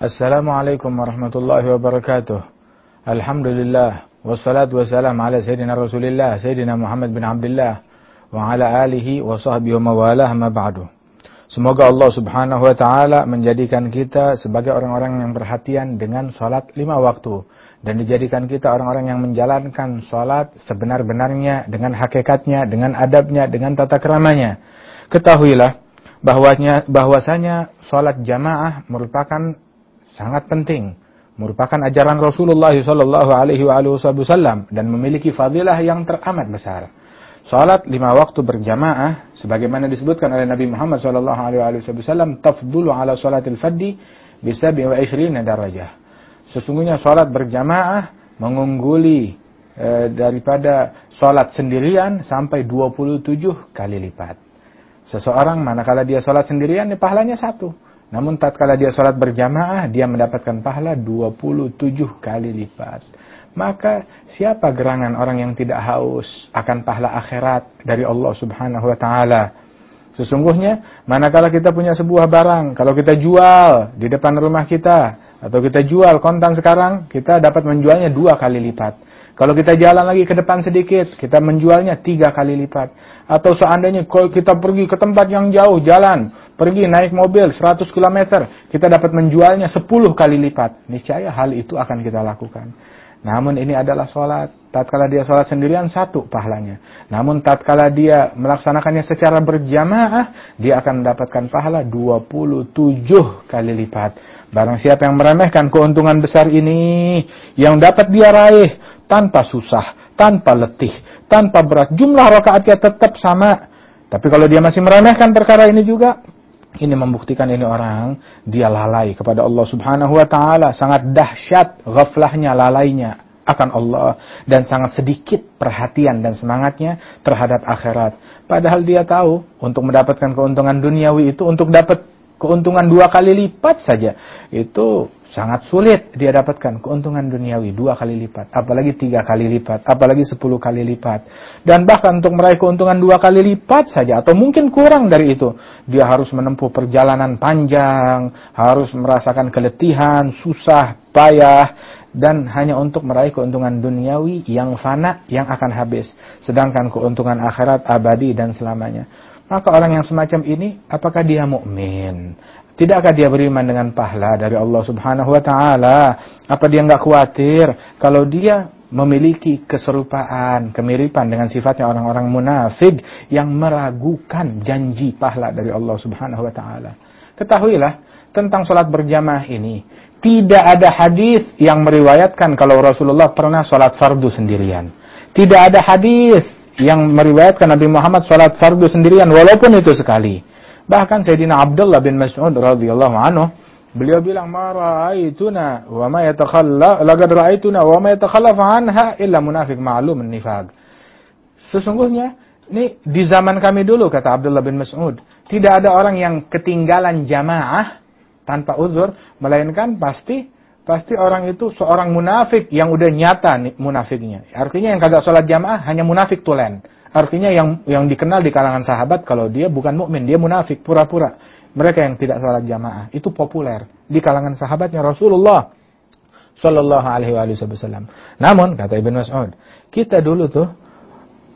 Assalamualaikum warahmatullahi wabarakatuh. Alhamdulillah wassalatu wassalam ala sayyidina Rasulillah sayyidina Muhammad bin Abdullah wa ala alihi wa sahbihi wa mawalah ma ba'du. Semoga Allah Subhanahu wa taala menjadikan kita sebagai orang-orang yang perhatian dengan salat lima waktu dan dijadikan kita orang-orang yang menjalankan salat sebenar-benarnya dengan hakikatnya, dengan adabnya, dengan tata keramanya. Ketahuilah bahwasanya salat jamaah merupakan sangat penting merupakan ajaran Rasulullah sallallahu alaihi wasallam dan memiliki fadilah yang teramat besar. Salat lima waktu berjamaah sebagaimana disebutkan oleh Nabi Muhammad sallallahu alaihi wasallam tafdulu ala salatil faddi bi 27 darajah. Sesungguhnya salat berjamaah mengungguli e, daripada salat sendirian sampai 27 kali lipat. Seseorang manakala dia salat sendirian, pahalanya satu namun tatkala dia sholat berjamaah, dia mendapatkan pahala 27 kali lipat. Maka siapa gerangan orang yang tidak haus akan pahala akhirat dari Allah subhanahu wa ta'ala. Sesungguhnya, manakala kita punya sebuah barang, kalau kita jual di depan rumah kita, atau kita jual kontan sekarang, kita dapat menjualnya dua kali lipat. Kalau kita jalan lagi ke depan sedikit, kita menjualnya tiga kali lipat. Atau seandainya kalau kita pergi ke tempat yang jauh, jalan, pergi naik mobil 100 km, kita dapat menjualnya 10 kali lipat. Niscaya hal itu akan kita lakukan. Namun ini adalah sholat. Tatkala dia sholat sendirian, satu pahalanya. Namun tatkala dia melaksanakannya secara berjamaah, dia akan mendapatkan pahala 27 kali lipat. Barang siapa yang meremehkan keuntungan besar ini, yang dapat dia raih tanpa susah, tanpa letih, tanpa berat. Jumlah rakaatnya tetap sama. Tapi kalau dia masih meremehkan perkara ini juga, ini membuktikan ini orang dia lalai kepada Allah Subhanahu wa taala, sangat dahsyat ghaflahnya, lalainya akan Allah dan sangat sedikit perhatian dan semangatnya terhadap akhirat. Padahal dia tahu untuk mendapatkan keuntungan duniawi itu untuk dapat keuntungan dua kali lipat saja itu sangat sulit dia dapatkan keuntungan duniawi dua kali lipat, apalagi tiga kali lipat, apalagi sepuluh kali lipat. Dan bahkan untuk meraih keuntungan dua kali lipat saja, atau mungkin kurang dari itu, dia harus menempuh perjalanan panjang, harus merasakan keletihan, susah, payah, dan hanya untuk meraih keuntungan duniawi yang fana, yang akan habis. Sedangkan keuntungan akhirat abadi dan selamanya. Maka orang yang semacam ini, apakah dia mukmin? Tidakkah dia beriman dengan pahala dari Allah Subhanahu wa taala? Apa dia nggak khawatir kalau dia memiliki keserupaan, kemiripan dengan sifatnya orang-orang munafik yang meragukan janji pahala dari Allah Subhanahu wa taala? Ketahuilah tentang sholat berjamaah ini, tidak ada hadis yang meriwayatkan kalau Rasulullah pernah sholat fardu sendirian. Tidak ada hadis yang meriwayatkan Nabi Muhammad sholat fardu sendirian, walaupun itu sekali. Bahkan Sayyidina Abdullah bin Mas'ud radhiyallahu anhu beliau bilang ma ra'aituna wa ma yatakhalla laqad ra'aituna wa ma yatakhallaf anha illa munafiq ma'lum nifaq. Sesungguhnya ini di zaman kami dulu kata Abdullah bin Mas'ud, tidak ada orang yang ketinggalan jamaah tanpa uzur melainkan pasti pasti orang itu seorang munafik yang udah nyata nih munafiknya. Artinya yang kagak sholat jamaah hanya munafik tulen. Artinya yang yang dikenal di kalangan sahabat kalau dia bukan mukmin, dia munafik, pura-pura. Mereka yang tidak salat jamaah itu populer di kalangan sahabatnya Rasulullah Shallallahu alaihi wasallam. Namun kata Ibn Mas'ud, kita dulu tuh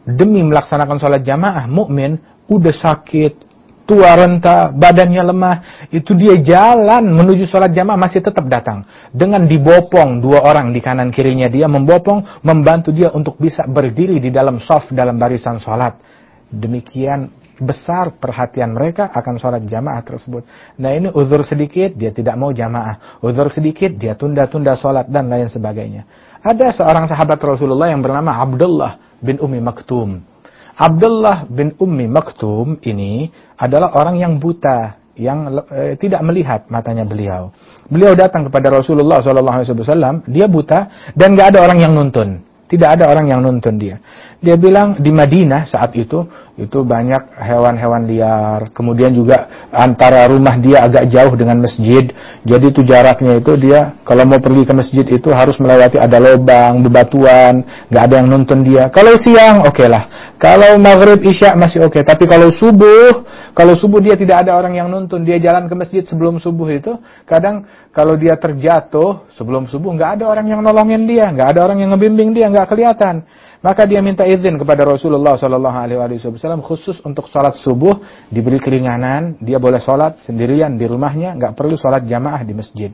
demi melaksanakan sholat jamaah mukmin udah sakit, tua renta, badannya lemah, itu dia jalan menuju sholat jamaah masih tetap datang. Dengan dibopong dua orang di kanan kirinya dia membopong, membantu dia untuk bisa berdiri di dalam soft dalam barisan sholat. Demikian besar perhatian mereka akan sholat jamaah tersebut. Nah ini uzur sedikit, dia tidak mau jamaah. Uzur sedikit, dia tunda-tunda sholat dan lain sebagainya. Ada seorang sahabat Rasulullah yang bernama Abdullah bin Umi Maktum Abdullah bin Ummi Maktum ini adalah orang yang buta, yang e, tidak melihat matanya beliau. Beliau datang kepada Rasulullah SAW, dia buta dan nggak ada orang yang nuntun. Tidak ada orang yang nuntun dia. Dia bilang di Madinah saat itu itu banyak hewan-hewan liar. Kemudian juga antara rumah dia agak jauh dengan masjid. Jadi itu jaraknya itu dia kalau mau pergi ke masjid itu harus melewati ada lubang, bebatuan, nggak ada yang nuntun dia. Kalau siang oke okay lah. Kalau maghrib isya masih oke, okay. tapi kalau subuh, kalau subuh dia tidak ada orang yang nuntun, dia jalan ke masjid sebelum subuh itu, kadang kalau dia terjatuh sebelum subuh nggak ada orang yang nolongin dia, nggak ada orang yang ngebimbing dia, nggak kelihatan. Maka dia minta izin kepada Rasulullah Shallallahu Alaihi Wasallam khusus untuk sholat subuh diberi keringanan, dia boleh sholat sendirian di rumahnya, nggak perlu sholat jamaah di masjid.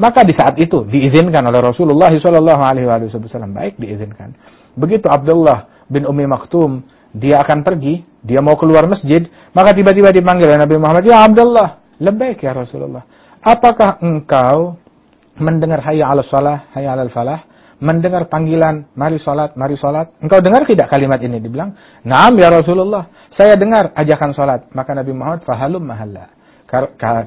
Maka di saat itu diizinkan oleh Rasulullah Shallallahu Alaihi Wasallam baik diizinkan. Begitu Abdullah bin Umi Maktum dia akan pergi, dia mau keluar masjid, maka tiba-tiba dipanggil oleh Nabi Muhammad, ya Abdullah, lebih ya Rasulullah. Apakah engkau mendengar hayya ala salah, hayya ala falah? mendengar panggilan, mari sholat, mari sholat. Engkau dengar tidak kalimat ini? Dibilang, naam ya Rasulullah, saya dengar ajakan sholat. Maka Nabi Muhammad, fahalum mahalla.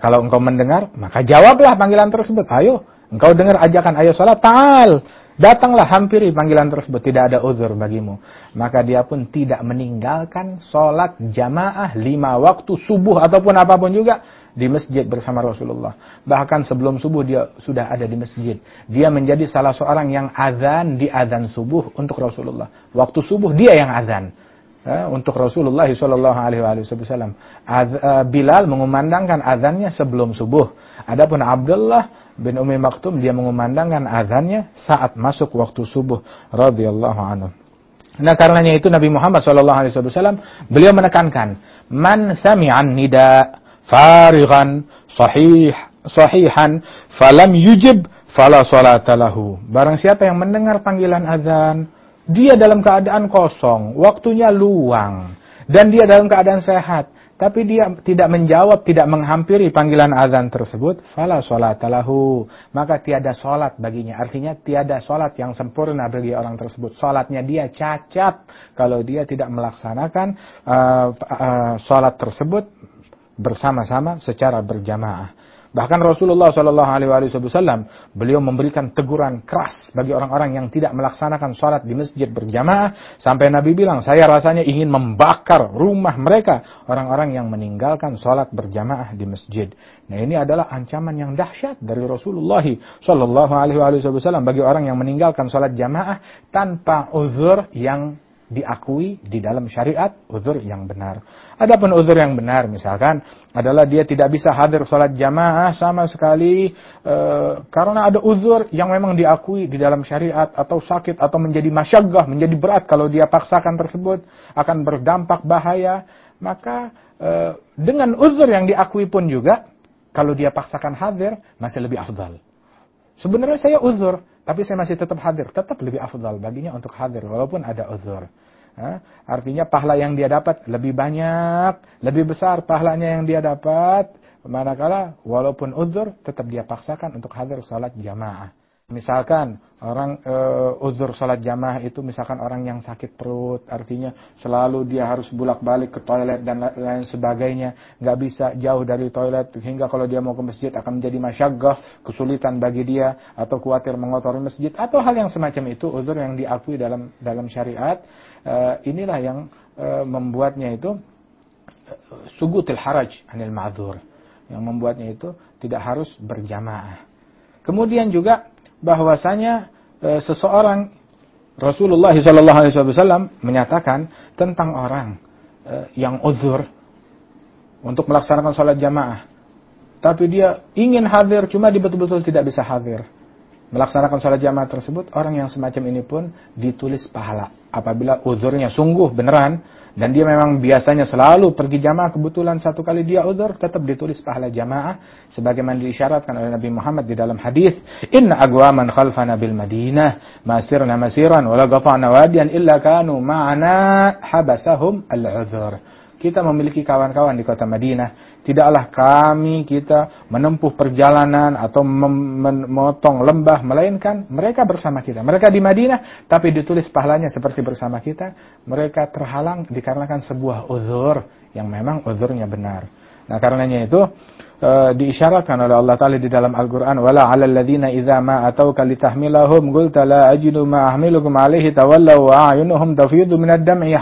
Kalau engkau mendengar, maka jawablah panggilan tersebut. Ayo, engkau dengar ajakan, ayo sholat, ta'al. Datanglah hampiri panggilan tersebut, tidak ada uzur bagimu. Maka dia pun tidak meninggalkan sholat jamaah lima waktu subuh ataupun apa pun juga di masjid bersama Rasulullah. Bahkan sebelum subuh dia sudah ada di masjid. Dia menjadi salah seorang yang azan di azan subuh untuk Rasulullah. Waktu subuh dia yang azan. Ya, untuk Rasulullah Shallallahu Alaihi Wasallam. Eh, Bilal mengumandangkan azannya sebelum subuh. Adapun Abdullah bin Umi Maktum dia mengumandangkan azannya saat masuk waktu subuh radhiyallahu anhu. Nah karenanya itu Nabi Muhammad Shallallahu Alaihi Wasallam beliau menekankan man sami'an nida farighan sahih sahihan falam yujib fala salata lahu. Barang siapa yang mendengar panggilan azan dia dalam keadaan kosong, waktunya luang, dan dia dalam keadaan sehat, tapi dia tidak menjawab, tidak menghampiri panggilan azan tersebut, fala talahu maka tiada solat baginya. Artinya tiada solat yang sempurna bagi orang tersebut. Solatnya dia cacat kalau dia tidak melaksanakan uh, uh, solat tersebut bersama-sama secara berjamaah. Bahkan Rasulullah Shallallahu Alaihi Wasallam beliau memberikan teguran keras bagi orang-orang yang tidak melaksanakan sholat di masjid berjamaah sampai Nabi bilang saya rasanya ingin membakar rumah mereka orang-orang yang meninggalkan sholat berjamaah di masjid. Nah ini adalah ancaman yang dahsyat dari Rasulullah Shallallahu Alaihi Wasallam bagi orang yang meninggalkan sholat jamaah tanpa uzur yang diakui di dalam syariat uzur yang benar. Adapun uzur yang benar misalkan adalah dia tidak bisa hadir sholat jamaah sama sekali e, karena ada uzur yang memang diakui di dalam syariat atau sakit atau menjadi masyaggah, menjadi berat kalau dia paksakan tersebut akan berdampak bahaya, maka e, dengan uzur yang diakui pun juga kalau dia paksakan hadir masih lebih afdal. Sebenarnya saya uzur, tapi saya masih tetap hadir. Tetap lebih afdal baginya untuk hadir, walaupun ada uzur. artinya pahala yang dia dapat lebih banyak, lebih besar pahalanya yang dia dapat. Manakala walaupun uzur, tetap dia paksakan untuk hadir sholat jamaah. Misalkan orang e, uzur sholat jamaah itu misalkan orang yang sakit perut, artinya selalu dia harus bulak-balik ke toilet dan lain sebagainya, nggak bisa jauh dari toilet hingga kalau dia mau ke masjid akan menjadi masyaggah, kesulitan bagi dia atau khawatir mengotori masjid atau hal yang semacam itu uzur yang diakui dalam dalam syariat, e, inilah yang e, membuatnya itu sugutil haraj anil ma'dzur, yang membuatnya itu tidak harus berjamaah. Kemudian juga bahwasanya e, seseorang Rasulullah SAW menyatakan tentang orang e, yang uzur untuk melaksanakan sholat jamaah. Tapi dia ingin hadir, cuma dia betul-betul tidak bisa hadir. Melaksanakan sholat jamaah tersebut, orang yang semacam ini pun ditulis pahala. Apabila uzurnya sungguh beneran, dan dia memang biasanya selalu pergi jamaah kebetulan satu kali dia uzur tetap ditulis pahala jamaah sebagaimana diisyaratkan oleh Nabi Muhammad di dalam hadis inna agwaman khalfana bil madinah masirna masiran wala qata'na wadiyan illa kanu ma'ana habasahum al-udhur kita memiliki kawan-kawan di kota Madinah. Tidaklah kami kita menempuh perjalanan atau memotong lembah, melainkan mereka bersama kita. Mereka di Madinah, tapi ditulis pahalanya seperti bersama kita. Mereka terhalang dikarenakan sebuah uzur yang memang uzurnya benar. Nah karenanya itu uh, diisyaratkan oleh Allah Ta'ala di dalam Al-Quran wala ala alladhina idha ma atauka litahmilahum qulta la ajidu ma ahmilukum alaihi tawallaw wa a'yunuhum tafidu minad dam'i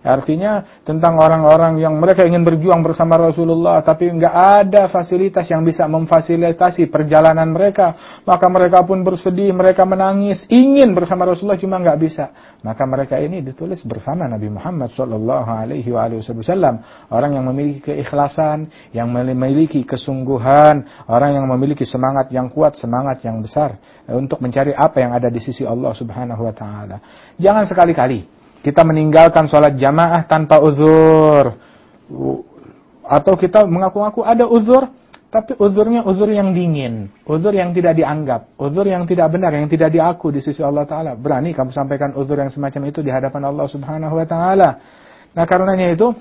Artinya tentang orang-orang yang mereka ingin berjuang bersama Rasulullah tapi nggak ada fasilitas yang bisa memfasilitasi perjalanan mereka. Maka mereka pun bersedih, mereka menangis, ingin bersama Rasulullah cuma nggak bisa. Maka mereka ini ditulis bersama Nabi Muhammad Shallallahu Alaihi Wasallam. Orang yang memiliki keikhlasan, yang memiliki kesungguhan, orang yang memiliki semangat yang kuat, semangat yang besar untuk mencari apa yang ada di sisi Allah Subhanahu Wa Taala. Jangan sekali-kali kita meninggalkan sholat jamaah tanpa uzur. Atau kita mengaku-ngaku ada uzur, tapi uzurnya uzur yang dingin. Uzur yang tidak dianggap. Uzur yang tidak benar, yang tidak diaku di sisi Allah Ta'ala. Berani kamu sampaikan uzur yang semacam itu di hadapan Allah Subhanahu Wa Ta'ala. Nah karenanya itu,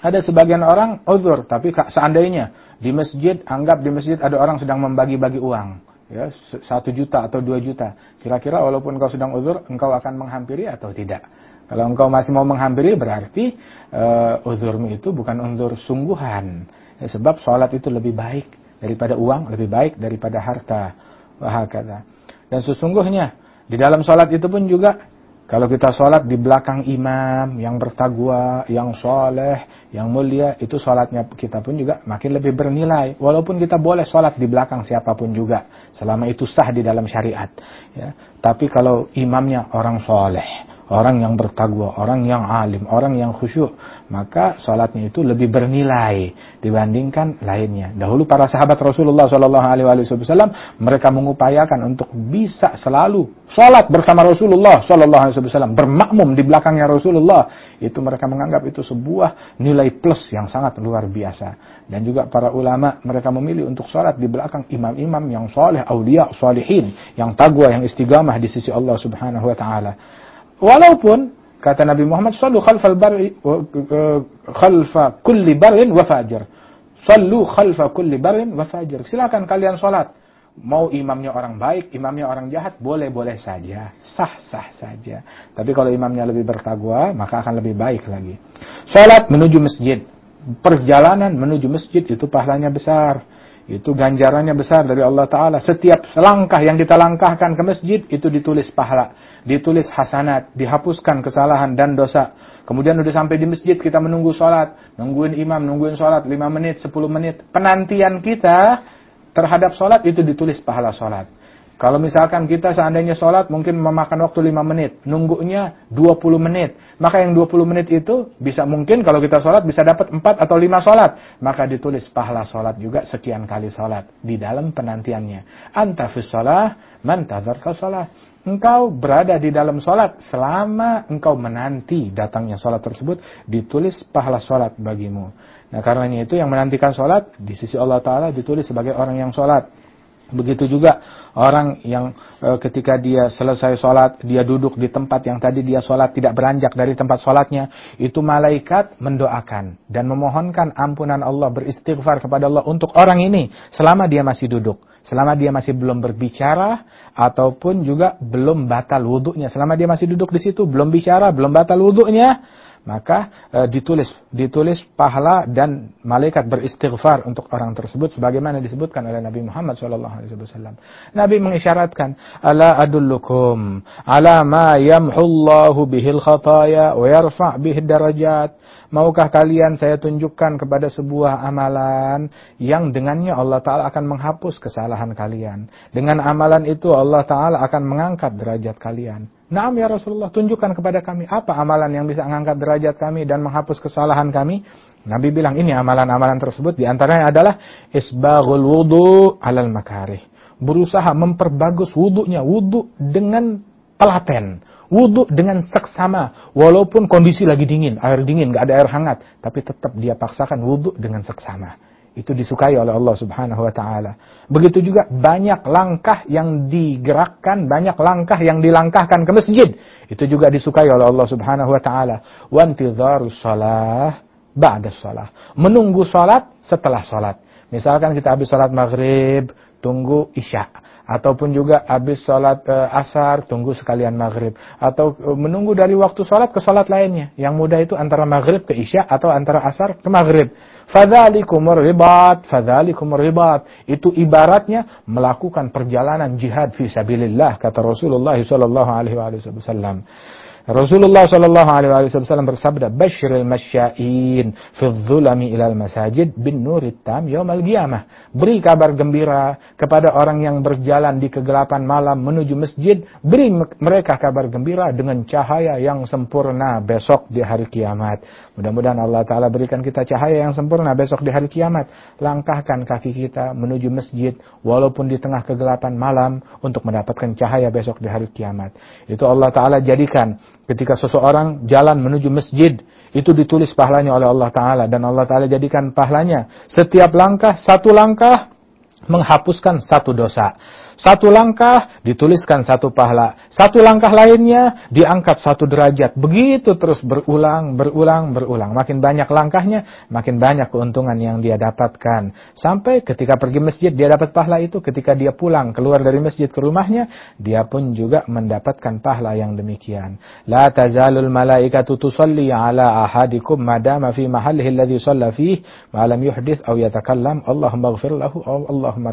ada sebagian orang uzur, tapi seandainya di masjid, anggap di masjid ada orang sedang membagi-bagi uang ya satu juta atau dua juta. Kira-kira walaupun kau sedang uzur, engkau akan menghampiri atau tidak? Kalau engkau masih mau menghampiri berarti uh, uzurmu itu bukan uzur sungguhan. Ya, sebab sholat itu lebih baik daripada uang, lebih baik daripada harta. Wahakata. Dan sesungguhnya di dalam sholat itu pun juga kalau kita sholat di belakang imam yang bertagwa, yang soleh, yang mulia, itu sholatnya kita pun juga makin lebih bernilai. Walaupun kita boleh sholat di belakang siapa pun juga, selama itu sah di dalam syariat. Ya. Tapi kalau imamnya orang soleh, orang yang bertakwa, orang yang alim, orang yang khusyuk, maka salatnya itu lebih bernilai dibandingkan lainnya. Dahulu para sahabat Rasulullah Shallallahu Alaihi Wasallam mereka mengupayakan untuk bisa selalu salat bersama Rasulullah Shallallahu Alaihi Wasallam, bermakmum di belakangnya Rasulullah. Itu mereka menganggap itu sebuah nilai plus yang sangat luar biasa. Dan juga para ulama mereka memilih untuk salat di belakang imam-imam yang soleh, aulia, solihin, yang tagwa, yang istigamah di sisi Allah Subhanahu Wa Taala. Walaupun kata Nabi Muhammad sallu khalfal bari khalfa kulli barin wa fajir. Sallu khalfa kulli barin wa. Silakan kalian salat. Mau imamnya orang baik, imamnya orang jahat, boleh-boleh saja. Sah-sah saja. Tapi kalau imamnya lebih bertakwa, maka akan lebih baik lagi. Salat menuju masjid. Perjalanan menuju masjid itu pahalanya besar itu ganjarannya besar dari Allah Ta'ala. Setiap langkah yang kita langkahkan ke masjid, itu ditulis pahala. Ditulis hasanat, dihapuskan kesalahan dan dosa. Kemudian udah sampai di masjid, kita menunggu sholat. Nungguin imam, nungguin sholat 5 menit, 10 menit. Penantian kita terhadap sholat itu ditulis pahala sholat. Kalau misalkan kita seandainya sholat mungkin memakan waktu 5 menit, nunggunya 20 menit. Maka yang 20 menit itu bisa mungkin kalau kita sholat bisa dapat 4 atau 5 sholat. Maka ditulis pahala sholat juga sekian kali sholat di dalam penantiannya. Anta fi sholah, man sholat. Engkau berada di dalam sholat selama engkau menanti datangnya sholat tersebut, ditulis pahala sholat bagimu. Nah karenanya itu yang menantikan sholat, di sisi Allah Ta'ala ditulis sebagai orang yang sholat. Begitu juga orang yang e, ketika dia selesai sholat, dia duduk di tempat yang tadi dia sholat, tidak beranjak dari tempat sholatnya, itu malaikat mendoakan dan memohonkan ampunan Allah, beristighfar kepada Allah untuk orang ini selama dia masih duduk. Selama dia masih belum berbicara, ataupun juga belum batal wudhunya. Selama dia masih duduk di situ, belum bicara, belum batal wudhunya, maka e, ditulis ditulis pahala dan malaikat beristighfar untuk orang tersebut sebagaimana disebutkan oleh Nabi Muhammad SAW. Nabi mengisyaratkan, "Ala adullukum ala ma yamhullahu bihil khataya wa yarfa' bihid darajat." Maukah kalian saya tunjukkan kepada sebuah amalan yang dengannya Allah Ta'ala akan menghapus kesalahan kalian. Dengan amalan itu Allah Ta'ala akan mengangkat derajat kalian. Naam ya Rasulullah, tunjukkan kepada kami apa amalan yang bisa mengangkat derajat kami dan menghapus kesalahan kami. Nabi bilang ini amalan-amalan tersebut di antaranya adalah isbaghul wudu alal makarih. Berusaha memperbagus wudunya, wudu dengan telaten Wudhu dengan seksama. Walaupun kondisi lagi dingin, air dingin, gak ada air hangat. Tapi tetap dia paksakan wudhu dengan seksama. Itu disukai oleh Allah subhanahu wa ta'ala. Begitu juga banyak langkah yang digerakkan, banyak langkah yang dilangkahkan ke masjid. Itu juga disukai oleh Allah subhanahu wa ta'ala. Wantidharu salah ba'da salah. Menunggu salat setelah salat. Misalkan kita habis salat maghrib, tunggu isya. Ataupun juga habis sholat e, asar tunggu sekalian maghrib. Atau e, menunggu dari waktu sholat ke sholat lainnya. Yang mudah itu antara maghrib ke isya atau antara asar ke maghrib. Fadzalikumur ribat fadzalikumur ribat. Itu ibaratnya melakukan perjalanan jihad fi sabilillah kata Rasulullah wasallam Rasulullah Shallallahu Alaihi Wasallam bersabda, "Bashiril masyain fi dzulami ilal masajid bin nurit tam yaumal qiyamah." Beri kabar gembira kepada orang yang berjalan di kegelapan malam menuju masjid, beri mereka kabar gembira dengan cahaya yang sempurna besok di hari kiamat. Mudah-mudahan Allah taala berikan kita cahaya yang sempurna besok di hari kiamat. Langkahkan kaki kita menuju masjid walaupun di tengah kegelapan malam untuk mendapatkan cahaya besok di hari kiamat. Itu Allah taala jadikan ketika seseorang jalan menuju masjid itu ditulis pahalanya oleh Allah Ta'ala dan Allah Ta'ala jadikan pahalanya setiap langkah satu langkah menghapuskan satu dosa satu langkah dituliskan satu pahala. Satu langkah lainnya diangkat satu derajat. Begitu terus berulang, berulang, berulang. Makin banyak langkahnya, makin banyak keuntungan yang dia dapatkan. Sampai ketika pergi masjid dia dapat pahala itu. Ketika dia pulang keluar dari masjid ke rumahnya, dia pun juga mendapatkan pahala yang demikian. La tazalul malaikatu tusalli ala ahadikum madama fi mahallihi alladhi salla fih ma yuhdith aw yatakallam Allahumma Allahumma.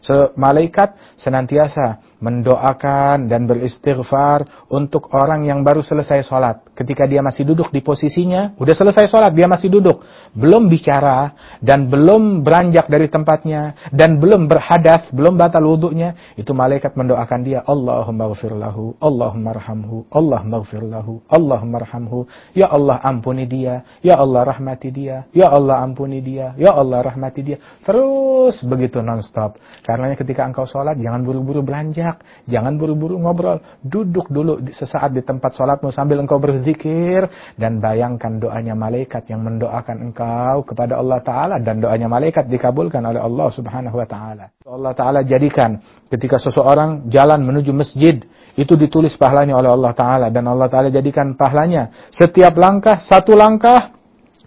So, malaikat senantiasa mendoakan dan beristighfar untuk orang yang baru selesai sholat. Ketika dia masih duduk di posisinya, udah selesai sholat, dia masih duduk. Belum bicara, dan belum beranjak dari tempatnya, dan belum berhadas, belum batal wudhunya, itu malaikat mendoakan dia, Allahumma gfirlahu, Allahumma rahamhu, Allahumma gfirlahu, Allahumma rahamhu. Ya Allah ampuni dia, Ya Allah rahmati dia, Ya Allah ampuni dia, Ya Allah rahmati dia. Terus begitu non-stop. Karena ketika engkau sholat, jangan buru-buru belanjak jangan buru-buru ngobrol, duduk dulu sesaat di tempat sholatmu sambil engkau berzikir dan bayangkan doanya malaikat yang mendoakan engkau kepada Allah Taala dan doanya malaikat dikabulkan oleh Allah Subhanahu Wa Taala. Allah Taala jadikan ketika seseorang jalan menuju masjid itu ditulis pahalanya oleh Allah Taala dan Allah Taala jadikan pahalanya setiap langkah satu langkah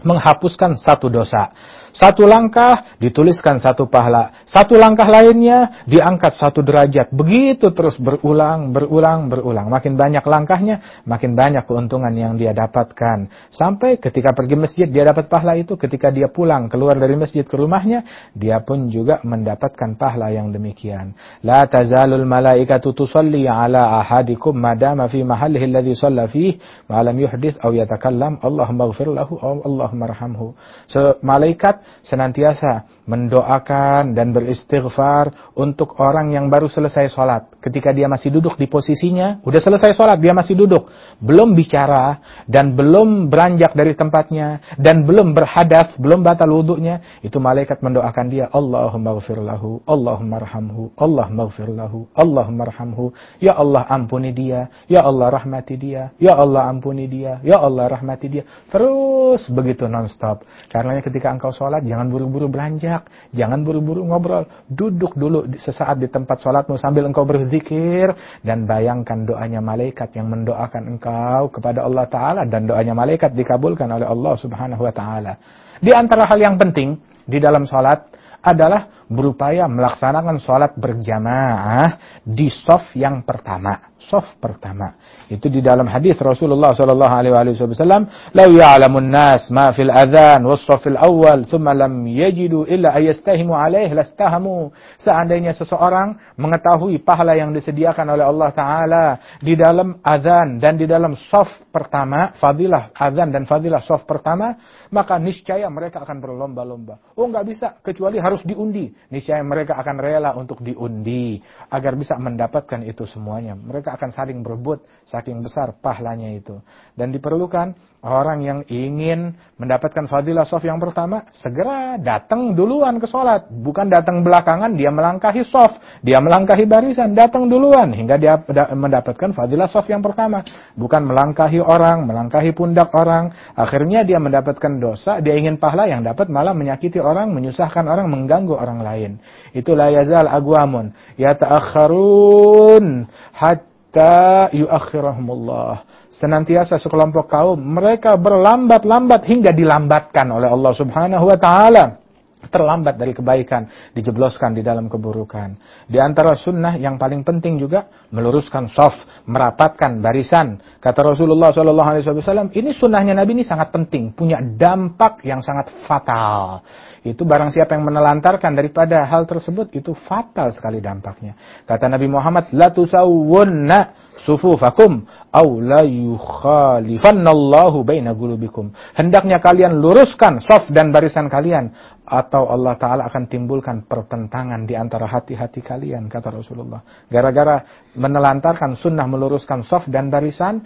menghapuskan satu dosa. Satu langkah dituliskan satu pahala. Satu langkah lainnya diangkat satu derajat. Begitu terus berulang, berulang, berulang. Makin banyak langkahnya, makin banyak keuntungan yang dia dapatkan. Sampai ketika pergi masjid dia dapat pahala itu. Ketika dia pulang keluar dari masjid ke rumahnya, dia pun juga mendapatkan pahala yang demikian. La tazalul malaikatu tusalli ala ahadikum madama fi mahallihi alladhi salla fih ma lam yuhdith aw yatakallam Allahumma lahu Allahumma rahamhu. So, malaikat senantiasa mendoakan dan beristighfar untuk orang yang baru selesai sholat. Ketika dia masih duduk di posisinya, udah selesai sholat, dia masih duduk. Belum bicara, dan belum beranjak dari tempatnya, dan belum berhadas, belum batal wudhunya, itu malaikat mendoakan dia, Allahumma gfir lahu, Allahumma rahamhu, Allahumma gfir lahu, Allahumma rahamhu. Ya Allah ampuni dia, Ya Allah rahmati dia, Ya Allah ampuni dia, Ya Allah rahmati dia. Terus begitu non-stop. Karena ketika engkau sholat, jangan buru-buru belanja, Jangan buru-buru ngobrol. Duduk dulu sesaat di tempat sholatmu sambil engkau berzikir. Dan bayangkan doanya malaikat yang mendoakan engkau kepada Allah Ta'ala. Dan doanya malaikat dikabulkan oleh Allah Subhanahu Wa Ta'ala. Di antara hal yang penting di dalam sholat adalah berupaya melaksanakan sholat berjamaah di soft yang pertama. Soft pertama. Itu di dalam hadis Rasulullah sallallahu alaihi wasallam, "Lau ya'lamun nas ma fil adhan was fil awal, thumma lam yajidu illa ayastahimu alaih lastahamu." Seandainya seseorang mengetahui pahala yang disediakan oleh Allah taala di dalam azan dan di dalam soft pertama, fadilah azan dan fadilah soft pertama, maka niscaya mereka akan berlomba-lomba. Oh, nggak bisa kecuali harus diundi niscaya mereka akan rela untuk diundi agar bisa mendapatkan itu semuanya. Mereka akan saling berebut saking besar pahlanya itu. Dan diperlukan orang yang ingin mendapatkan fadilah sof yang pertama, segera datang duluan ke sholat. Bukan datang belakangan, dia melangkahi sof. Dia melangkahi barisan, datang duluan. Hingga dia mendapatkan fadilah sof yang pertama. Bukan melangkahi orang, melangkahi pundak orang. Akhirnya dia mendapatkan dosa, dia ingin pahala yang dapat malah menyakiti orang, menyusahkan orang, mengganggu orang lain. Itulah yazal agwamun. Ya ta'akharun hatta yuakhirahumullah senantiasa sekelompok kaum mereka berlambat-lambat hingga dilambatkan oleh Allah Subhanahu wa taala terlambat dari kebaikan, dijebloskan di dalam keburukan. Di antara sunnah yang paling penting juga meluruskan soft, merapatkan barisan. Kata Rasulullah SAW, ini sunnahnya Nabi ini sangat penting, punya dampak yang sangat fatal. Itu barang siapa yang menelantarkan daripada hal tersebut, itu fatal sekali dampaknya. Kata Nabi Muhammad, La tusawwunna sufufakum aw la yukhalifannallahu baina qulubikum. Hendaknya kalian luruskan saf dan barisan kalian atau Allah taala akan timbulkan pertentangan di antara hati-hati kalian kata Rasulullah. Gara-gara menelantarkan sunnah meluruskan saf dan barisan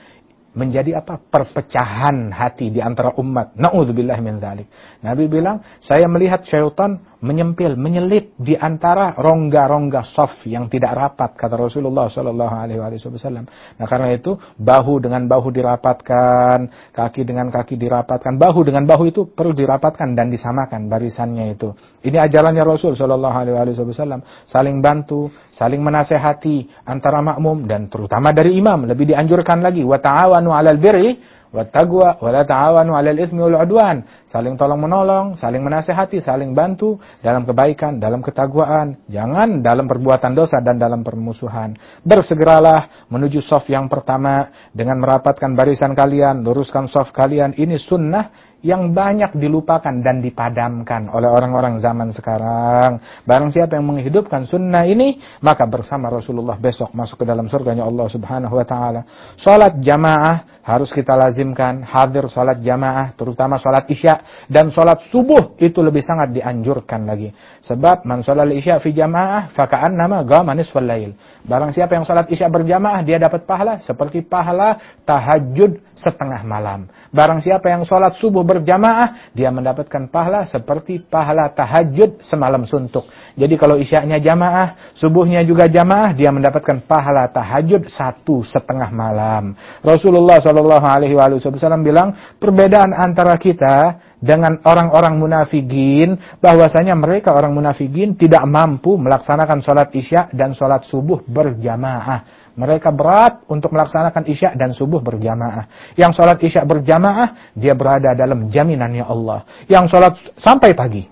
menjadi apa? Perpecahan hati di antara umat. Nauzubillah min dzalik. Nabi bilang, saya melihat syaitan menyempil, menyelip di antara rongga-rongga soft yang tidak rapat kata Rasulullah Shallallahu Alaihi Wasallam. Nah karena itu bahu dengan bahu dirapatkan, kaki dengan kaki dirapatkan, bahu dengan bahu itu perlu dirapatkan dan disamakan barisannya itu. Ini ajarannya Rasul Shallallahu Alaihi Wasallam. Saling bantu, saling menasehati antara makmum dan terutama dari imam. Lebih dianjurkan lagi. Wa ta'awanu 'alal birri wattaqwa wala ta'awanu 'alal itsmi wal 'udwan. Saling tolong menolong, saling menasehati, saling bantu dalam kebaikan, dalam ketakwaan, jangan dalam perbuatan dosa dan dalam permusuhan. Bersegeralah menuju soft yang pertama dengan merapatkan barisan kalian, luruskan soft kalian. Ini sunnah yang banyak dilupakan dan dipadamkan oleh orang-orang zaman sekarang. Barang siapa yang menghidupkan sunnah ini, maka bersama Rasulullah besok masuk ke dalam surganya Allah Subhanahu wa taala. Salat jamaah harus kita lazimkan, hadir salat jamaah, terutama salat Isya dan salat subuh itu lebih sangat dianjurkan lagi. Sebab man salat Isya fi jamaah fakaan nama gama nisfal lail. Barang siapa yang salat Isya berjamaah dia dapat pahala seperti pahala tahajud setengah malam. Barang siapa yang salat subuh berjamaah, dia mendapatkan pahala seperti pahala tahajud semalam suntuk. Jadi kalau isyaknya jamaah, subuhnya juga jamaah, dia mendapatkan pahala tahajud satu setengah malam. Rasulullah Shallallahu Alaihi Wasallam bilang perbedaan antara kita dengan orang-orang munafikin bahwasanya mereka orang munafikin tidak mampu melaksanakan sholat isya dan sholat subuh berjamaah. Mereka berat untuk melaksanakan isya dan subuh berjamaah. Yang sholat isya berjamaah, dia berada dalam jaminannya Allah. Yang sholat sampai pagi,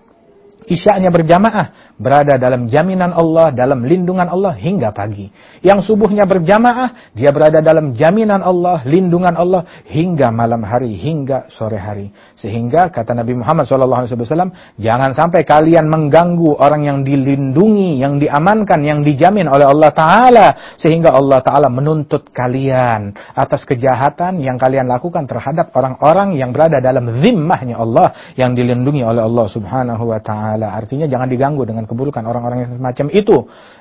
isyaknya berjamaah berada dalam jaminan Allah, dalam lindungan Allah hingga pagi. Yang subuhnya berjamaah, dia berada dalam jaminan Allah, lindungan Allah hingga malam hari, hingga sore hari. Sehingga kata Nabi Muhammad SAW, jangan sampai kalian mengganggu orang yang dilindungi, yang diamankan, yang dijamin oleh Allah Ta'ala. Sehingga Allah Ta'ala menuntut kalian atas kejahatan yang kalian lakukan terhadap orang-orang yang berada dalam zimmahnya Allah, yang dilindungi oleh Allah Subhanahu Wa Ta'ala taala. Artinya jangan diganggu dengan keburukan orang-orang yang semacam itu.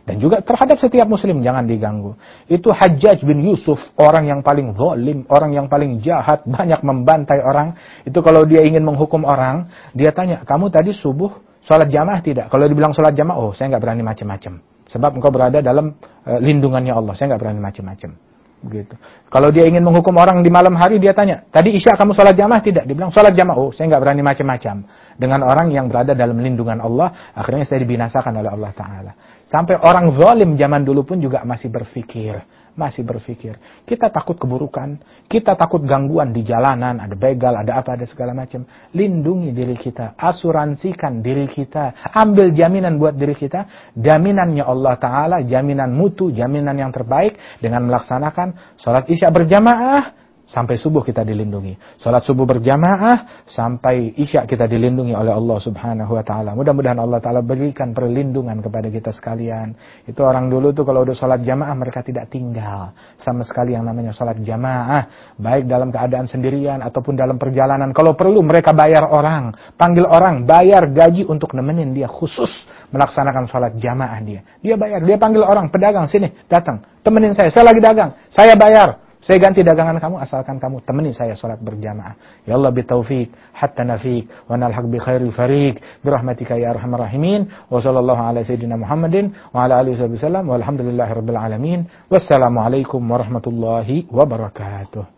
Dan juga terhadap setiap muslim jangan diganggu. Itu Hajjaj bin Yusuf, orang yang paling zalim, orang yang paling jahat, banyak membantai orang. Itu kalau dia ingin menghukum orang, dia tanya, "Kamu tadi subuh sholat jamaah tidak?" Kalau dibilang sholat jamaah, "Oh, saya nggak berani macam-macam." Sebab engkau berada dalam uh, lindungannya Allah. Saya nggak berani macam-macam. Begitu. Kalau dia ingin menghukum orang di malam hari, dia tanya, tadi Isya kamu sholat jamaah tidak? Dia bilang, sholat jamaah. Oh, saya nggak berani macam-macam. Dengan orang yang berada dalam lindungan Allah, akhirnya saya dibinasakan oleh Allah Ta'ala. Sampai orang zalim zaman dulu pun juga masih berpikir. Masih berpikir. Kita takut keburukan. Kita takut gangguan di jalanan. Ada begal, ada apa, ada segala macam. Lindungi diri kita. Asuransikan diri kita. Ambil jaminan buat diri kita. Jaminannya Allah Ta'ala. Jaminan mutu. Jaminan yang terbaik. Dengan melaksanakan sholat isya berjamaah sampai subuh kita dilindungi. Salat subuh berjamaah sampai isya kita dilindungi oleh Allah Subhanahu wa taala. Mudah-mudahan Allah taala berikan perlindungan kepada kita sekalian. Itu orang dulu tuh kalau udah salat jamaah mereka tidak tinggal sama sekali yang namanya salat jamaah, baik dalam keadaan sendirian ataupun dalam perjalanan. Kalau perlu mereka bayar orang, panggil orang, bayar gaji untuk nemenin dia khusus melaksanakan salat jamaah dia. Dia bayar, dia panggil orang, pedagang sini, datang, temenin saya, saya lagi dagang, saya bayar. Saya ganti dagangan kamu asalkan kamu temani saya salat berjamaah. Ya Allah bitaufik hatta nafik wa nalhaq bi khairil fariq bi rahmatika ya arhamar rahimin wa sallallahu ala sayyidina Muhammadin wa ala alihi wasallam walhamdulillahi rabbil alamin. Wassalamu alaikum warahmatullahi wabarakatuh.